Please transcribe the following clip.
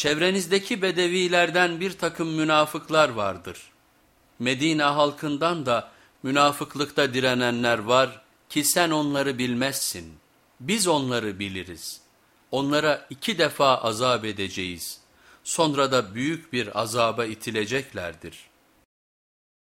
Çevrenizdeki bedevilerden bir takım münafıklar vardır. Medine halkından da münafıklıkta direnenler var ki sen onları bilmezsin. Biz onları biliriz. Onlara iki defa azap edeceğiz. Sonra da büyük bir azaba itileceklerdir.''